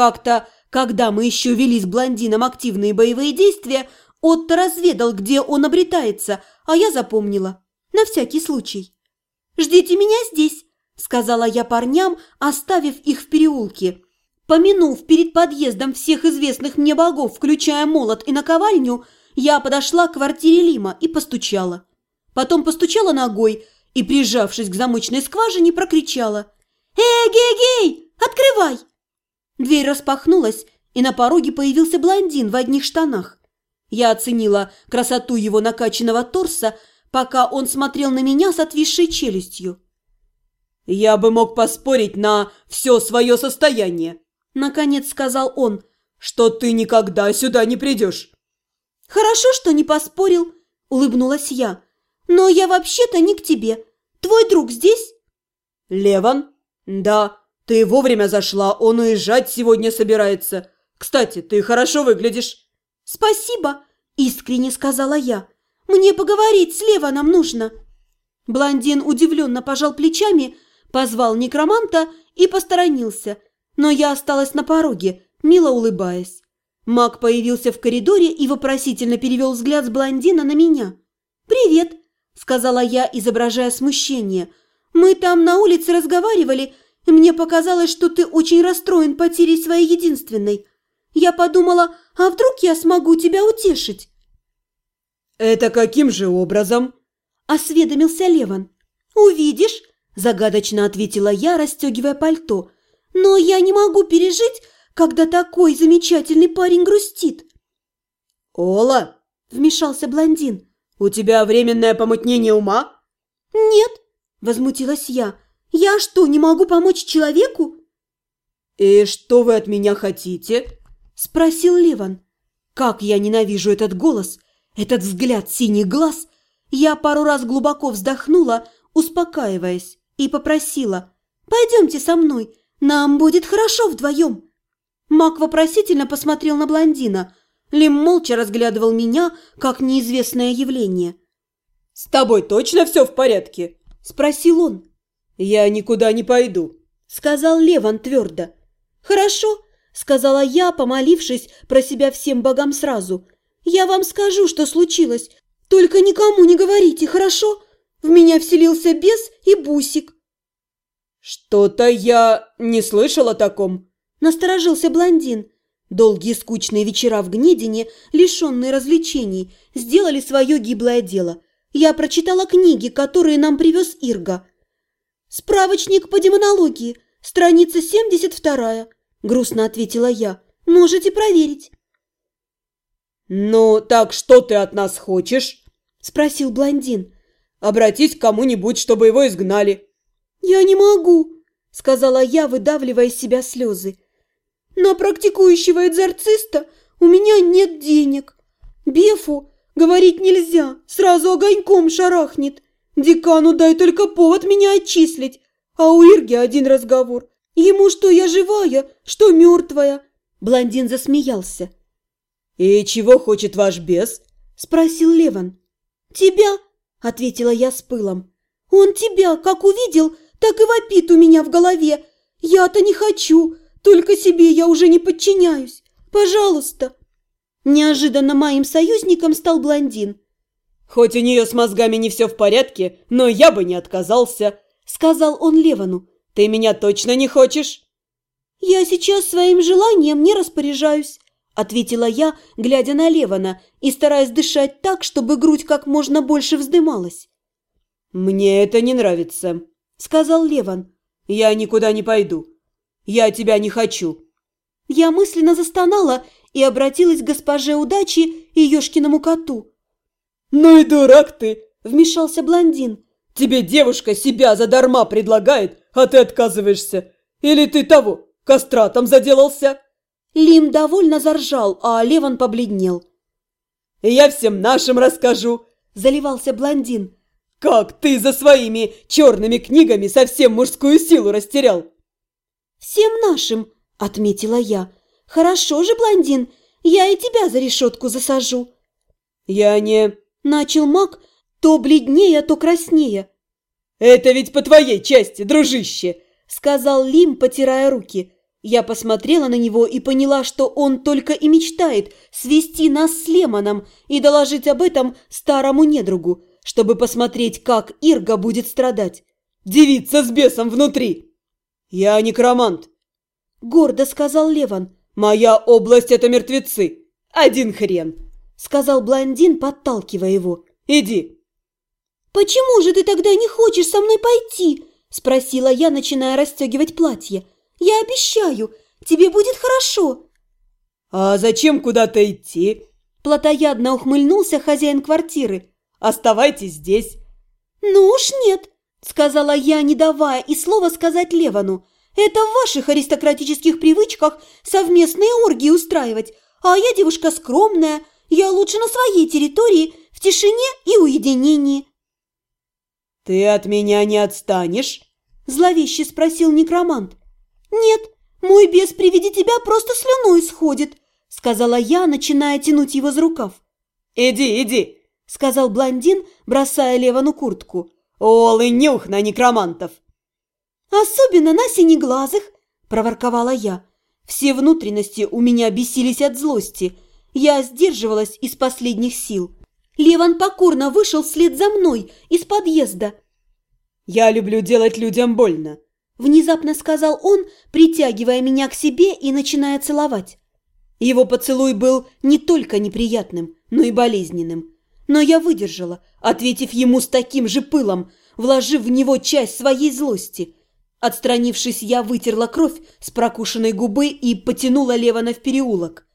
Как-то, когда мы еще вели с блондином активные боевые действия, Отто разведал, где он обретается, а я запомнила. На всякий случай. «Ждите меня здесь», – сказала я парням, оставив их в переулке. Помянув перед подъездом всех известных мне богов, включая молот и наковальню, я подошла к квартире Лима и постучала. Потом постучала ногой и, прижавшись к замочной скважине, прокричала. «Эй-гей-гей! Открывай!» Дверь распахнулась, и на пороге появился блондин в одних штанах. Я оценила красоту его накачанного торса, пока он смотрел на меня с отвисшей челюстью. «Я бы мог поспорить на все свое состояние», – наконец сказал он, – «что ты никогда сюда не придешь». «Хорошо, что не поспорил», – улыбнулась я. «Но я вообще-то не к тебе. Твой друг здесь?» «Леван? Да, ты вовремя зашла, он уезжать сегодня собирается. Кстати, ты хорошо выглядишь». «Спасибо», – искренне сказала я. «Мне поговорить с Леваном нужно». Блондин удивленно пожал плечами, позвал некроманта и посторонился, но я осталась на пороге, мило улыбаясь. Маг появился в коридоре и вопросительно перевел взгляд с блондина на меня. «Привет», – сказала я, изображая смущение. «Мы там на улице разговаривали, мне показалось, что ты очень расстроен потерей своей единственной. Я подумала, а вдруг я смогу тебя утешить?» «Это каким же образом?» – осведомился Леван. «Увидишь», – загадочно ответила я, расстегивая пальто. «Но я не могу пережить, когда такой замечательный парень грустит?» «Ола!» – вмешался блондин. «У тебя временное помутнение ума?» «Нет», – возмутилась я. «Я что, не могу помочь человеку?» «И что вы от меня хотите?» – спросил Ливан. «Как я ненавижу этот голос, этот взгляд синих глаз!» Я пару раз глубоко вздохнула, успокаиваясь, и попросила «Пойдемте со мной, нам будет хорошо вдвоем». Мак вопросительно посмотрел на блондина. Лим молча разглядывал меня, как неизвестное явление. «С тобой точно все в порядке?» – спросил он. «Я никуда не пойду», – сказал Леван твердо. «Хорошо», – сказала я, помолившись про себя всем богам сразу. «Я вам скажу, что случилось. Только никому не говорите, хорошо? В меня вселился бес и бусик». «Что-то я не слышал о таком», Насторожился блондин. Долгие скучные вечера в Гнедине, лишенные развлечений, сделали свое гиблое дело. Я прочитала книги, которые нам привез Ирга. «Справочник по демонологии, страница 72 грустно ответила я. «Можете проверить». «Ну, так что ты от нас хочешь?» – спросил блондин. «Обратись к кому-нибудь, чтобы его изгнали». «Я не могу», – сказала я, выдавливая из себя слезы. На практикующего экзорциста у меня нет денег. Бефу говорить нельзя, сразу огоньком шарахнет. Декану дай только повод меня отчислить. А у Ирги один разговор. Ему что я живая, что мертвая. Блондин засмеялся. «И чего хочет ваш бес?» – спросил Леван. «Тебя», – ответила я с пылом. «Он тебя, как увидел, так и вопит у меня в голове. Я-то не хочу, только себе я уже не подчиняюсь. Пожалуйста!» Неожиданно моим союзником стал блондин. «Хоть у нее с мозгами не все в порядке, но я бы не отказался», — сказал он Левану. «Ты меня точно не хочешь?» «Я сейчас своим желанием не распоряжаюсь», — ответила я, глядя на Левана и стараясь дышать так, чтобы грудь как можно больше вздымалась. «Мне это не нравится», — сказал Леван. «Я никуда не пойду. Я тебя не хочу!» Я мысленно застонала и обратилась к госпоже удачи и Ёшкиному коту. «Ну и дурак ты!» – вмешался блондин. «Тебе девушка себя задарма предлагает, а ты отказываешься. Или ты того, кастратом заделался?» Лим довольно заржал, а Леван побледнел. «Я всем нашим расскажу!» – заливался блондин. «Как ты за своими черными книгами совсем мужскую силу растерял!» «Всем нашим», – отметила я. «Хорошо же, блондин, я и тебя за решетку засажу». «Я не...» – начал маг, то бледнее, то краснее. «Это ведь по твоей части, дружище!» – сказал Лим, потирая руки. Я посмотрела на него и поняла, что он только и мечтает свести нас с Лемоном и доложить об этом старому недругу, чтобы посмотреть, как Ирга будет страдать. «Девица с бесом внутри!» «Я некромант», – гордо сказал Леван. «Моя область – это мертвецы. Один хрен», – сказал блондин, подталкивая его. «Иди». «Почему же ты тогда не хочешь со мной пойти?» – спросила я, начиная расстегивать платье. Я обещаю, тебе будет хорошо!» «А зачем куда-то идти?» Платоядно ухмыльнулся хозяин квартиры. «Оставайтесь здесь!» «Ну уж нет!» Сказала я, не давая и слова сказать Левану. «Это в ваших аристократических привычках совместные оргии устраивать, а я девушка скромная, я лучше на своей территории, в тишине и уединении». «Ты от меня не отстанешь?» Зловеще спросил некромант. «Нет, мой бес при виде тебя просто слюной сходит», сказала я, начиная тянуть его за рукав. «Иди, иди», сказал блондин, бросая Левану куртку. «Олы нюх на некромантов!» «Особенно на синеглазых!» – проворковала я. Все внутренности у меня бесились от злости. Я сдерживалась из последних сил. Леван покорно вышел вслед за мной из подъезда. «Я люблю делать людям больно», Внезапно сказал он, притягивая меня к себе и начиная целовать. Его поцелуй был не только неприятным, но и болезненным. Но я выдержала, ответив ему с таким же пылом, вложив в него часть своей злости. Отстранившись, я вытерла кровь с прокушенной губы и потянула Левана в переулок.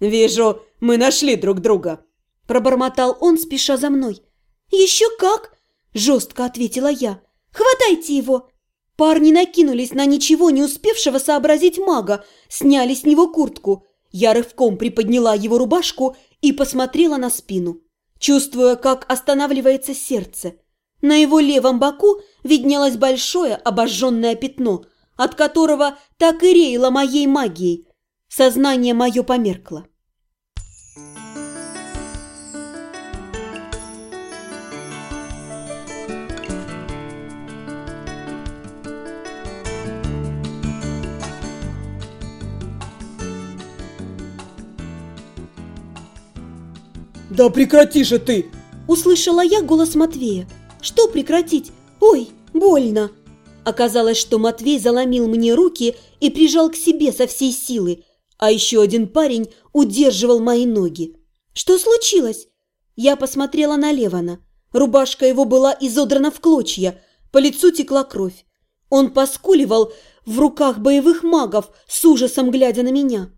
«Вижу, мы нашли друг друга», – пробормотал он, спеша за мной. «Еще как!» – жестко ответила я. «Хватайте его!» Парни накинулись на ничего не успевшего сообразить мага, сняли с него куртку. Я рывком приподняла его рубашку и посмотрела на спину, чувствуя, как останавливается сердце. На его левом боку виднелось большое обожженное пятно, от которого так и реяло моей магией. Сознание мое померкло. «Да прекрати же ты!» Услышала я голос Матвея. «Что прекратить? Ой, больно!» Оказалось, что Матвей заломил мне руки и прижал к себе со всей силы, а еще один парень удерживал мои ноги. «Что случилось?» Я посмотрела на Левана. Рубашка его была изодрана в клочья, по лицу текла кровь. Он поскуливал в руках боевых магов, с ужасом глядя на меня.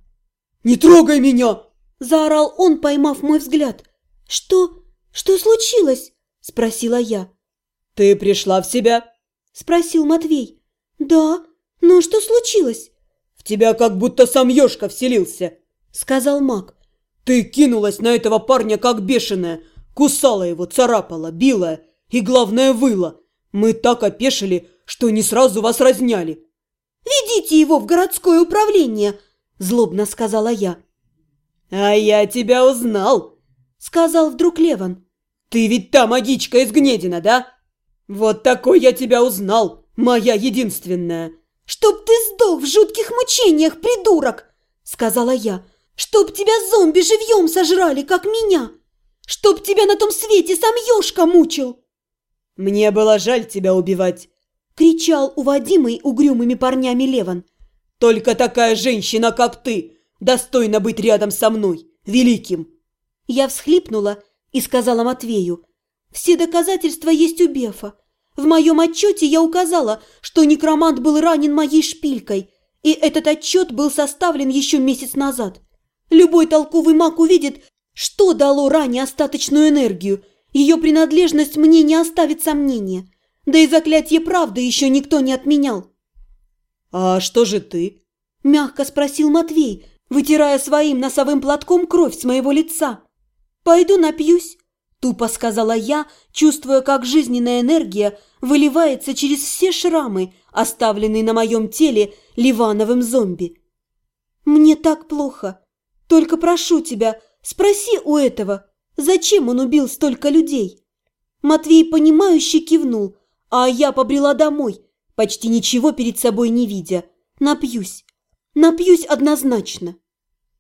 «Не трогай меня!» – заорал он, поймав мой взгляд. «Что? Что случилось?» – спросила я. «Ты пришла в себя?» – спросил Матвей. «Да, но что случилось?» «В тебя как будто сам Ёшка вселился», – сказал маг. «Ты кинулась на этого парня как бешеная, кусала его, царапала, била и, главное, выла. Мы так опешили, что не сразу вас разняли». «Ведите его в городское управление», – злобно сказала я. «А я тебя узнал», сказал вдруг Леван. «Ты ведь та магичка из Гнедина, да? Вот такой я тебя узнал, моя единственная!» «Чтоб ты сдох в жутких мучениях, придурок!» сказала я. «Чтоб тебя зомби живьем сожрали, как меня! Чтоб тебя на том свете сам Ёшка мучил!» «Мне было жаль тебя убивать!» кричал уводимый угрюмыми парнями Леван. «Только такая женщина, как ты, достойна быть рядом со мной, великим!» Я всхлипнула и сказала Матвею, «Все доказательства есть у Бефа. В моем отчете я указала, что некромант был ранен моей шпилькой, и этот отчет был составлен еще месяц назад. Любой толковый маг увидит, что дало ране остаточную энергию. Ее принадлежность мне не оставит сомнения. Да и заклятие правды еще никто не отменял». «А что же ты?» – мягко спросил Матвей, вытирая своим носовым платком кровь с моего лица. «Пойду напьюсь», – тупо сказала я, чувствуя, как жизненная энергия выливается через все шрамы, оставленные на моем теле ливановым зомби. «Мне так плохо. Только прошу тебя, спроси у этого, зачем он убил столько людей?» Матвей, понимающе кивнул, а я побрела домой, почти ничего перед собой не видя. Напьюсь. Напьюсь однозначно.